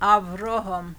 Аврогом.